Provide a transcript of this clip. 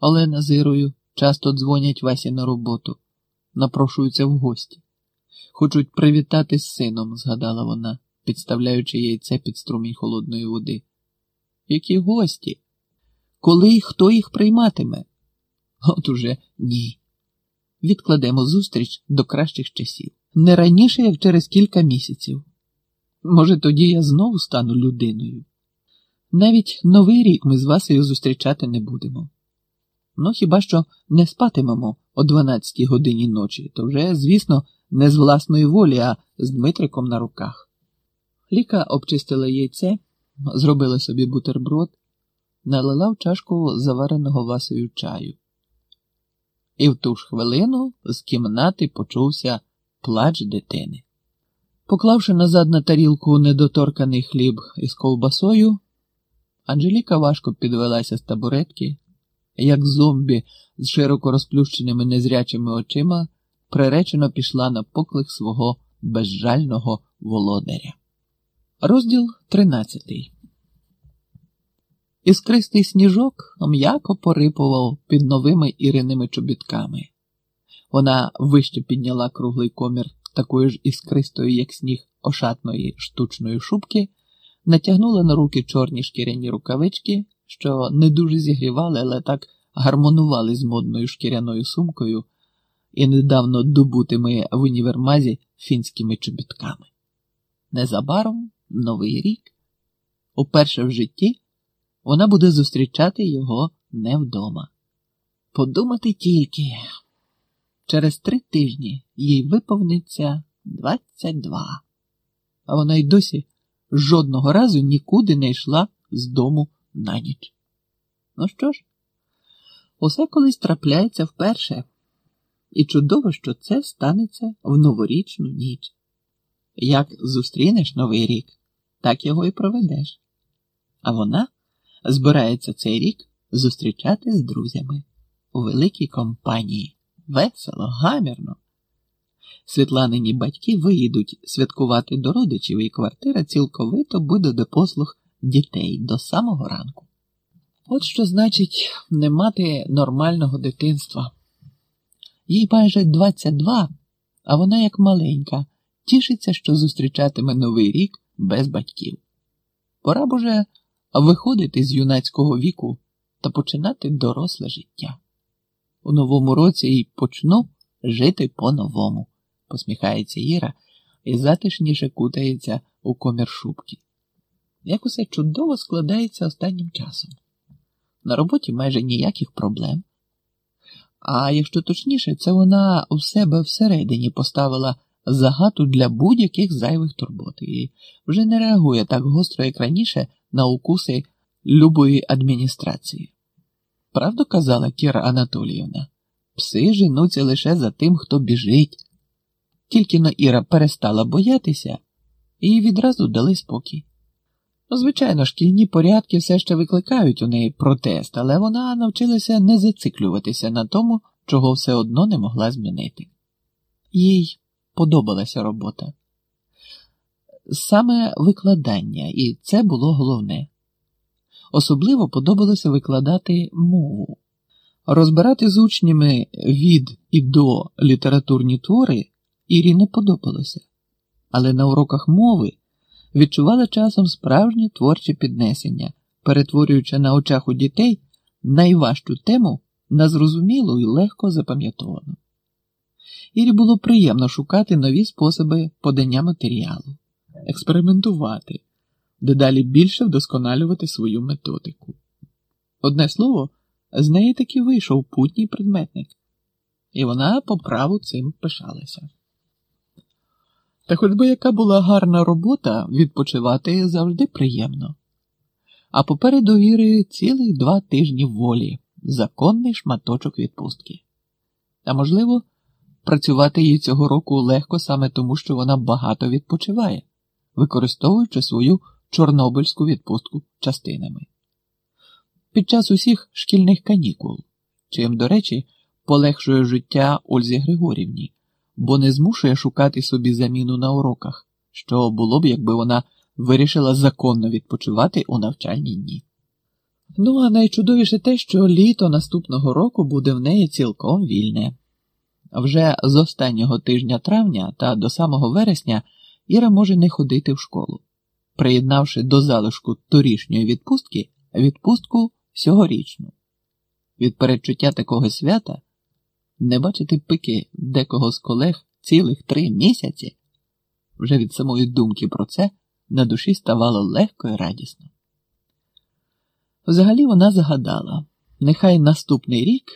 Олена з Ірою часто дзвонять Васі на роботу, напрошуються в гості. Хочуть привітати з сином, згадала вона, підставляючи яйце під струмінь холодної води. Які гості? Коли і хто їх прийматиме? От уже ні. Відкладемо зустріч до кращих часів. Не раніше, як через кілька місяців. Може, тоді я знову стану людиною. Навіть новий рік ми з Васею зустрічати не будемо. Ну, хіба що не спатимемо о 12 годині ночі, то вже, звісно, не з власної волі, а з Дмитриком на руках. Ліка обчистила яйце, зробила собі бутерброд, налила в чашку завареного Васею чаю. І в ту ж хвилину з кімнати почувся плач дитини. Поклавши назад на тарілку недоторканий хліб із ковбасою, Анжеліка важко підвелася з табуретки, як зомбі з широко розплющеними незрячими очима, приречено пішла на поклик свого безжального володаря. Розділ тринадцятий. Іскристий сніжок м'яко порипував під новими іриними чобітками. Вона вище підняла круглий комір такої ж іскристої, як сніг, ошатної штучної шубки, натягнула на руки чорні шкіряні рукавички, що не дуже зігрівали, але так гармонували з модною шкіряною сумкою і недавно добутими в універмазі фінськими чобітками. Незабаром новий рік. Уперше в житті вона буде зустрічати його не вдома. Подумати тільки, через три тижні їй виповниться 22, а вона й досі жодного разу нікуди не йшла з дому на ніч. Ну що ж, усе колись трапляється вперше, і чудово, що це станеться в новорічну ніч. Як зустрінеш новий рік, так його і проведеш. А вона збирається цей рік зустрічати з друзями у великій компанії. Весело, гамірно. Світланині батьки виїдуть святкувати до родичів, і квартира цілковито буде до послуг дітей до самого ранку. От що значить не мати нормального дитинства. Їй майже 22, а вона, як маленька, тішиться, що зустрічатиме новий рік без батьків. Пора б уже виходити з юнацького віку та починати доросле життя. У новому році й почну жити по-новому, посміхається Іра і затишніше кутається у комір шубки. Як усе чудово складається останнім часом. На роботі майже ніяких проблем. А якщо точніше, це вона у себе всередині поставила загату для будь-яких зайвих турбот і вже не реагує так гостро, як раніше, на укуси любої адміністрації. Правду казала Кіра Анатоліївна, пси женуться лише за тим, хто біжить. Тільки но Іра перестала боятися і відразу дали спокій. Ну, звичайно, шкільні порядки все ще викликають у неї протест, але вона навчилася не зациклюватися на тому, чого все одно не могла змінити. Їй подобалася робота. Саме викладання, і це було головне. Особливо подобалося викладати мову. Розбирати з учнями від і до літературні твори Ірі не подобалося, але на уроках мови відчувала часом справжнє творче піднесення, перетворюючи на очах у дітей найважчу тему на зрозумілу і легко запам'ятовану. Ірі було приємно шукати нові способи подання матеріалу, експериментувати, дедалі більше вдосконалювати свою методику. Одне слово, з неї таки вийшов путній предметник, і вона по праву цим пишалася. Та хоч би яка була гарна робота, відпочивати завжди приємно. А попереду Іри цілих два тижні волі, законний шматочок відпустки. А можливо, працювати їй цього року легко саме тому, що вона багато відпочиває, використовуючи свою чорнобильську відпустку частинами. Під час усіх шкільних канікул, чим, до речі, полегшує життя Ользі Григорівні бо не змушує шукати собі заміну на уроках, що було б, якби вона вирішила законно відпочивати у навчальні дні. Ну, а найчудовіше те, що літо наступного року буде в неї цілком вільне. Вже з останнього тижня травня та до самого вересня Іра може не ходити в школу, приєднавши до залишку торішньої відпустки відпустку сьогорічну. Від передчуття такого свята не бачити пики декого з колег цілих три місяці. Вже від самої думки про це на душі ставало легко і радісно. Взагалі вона загадала, нехай наступний рік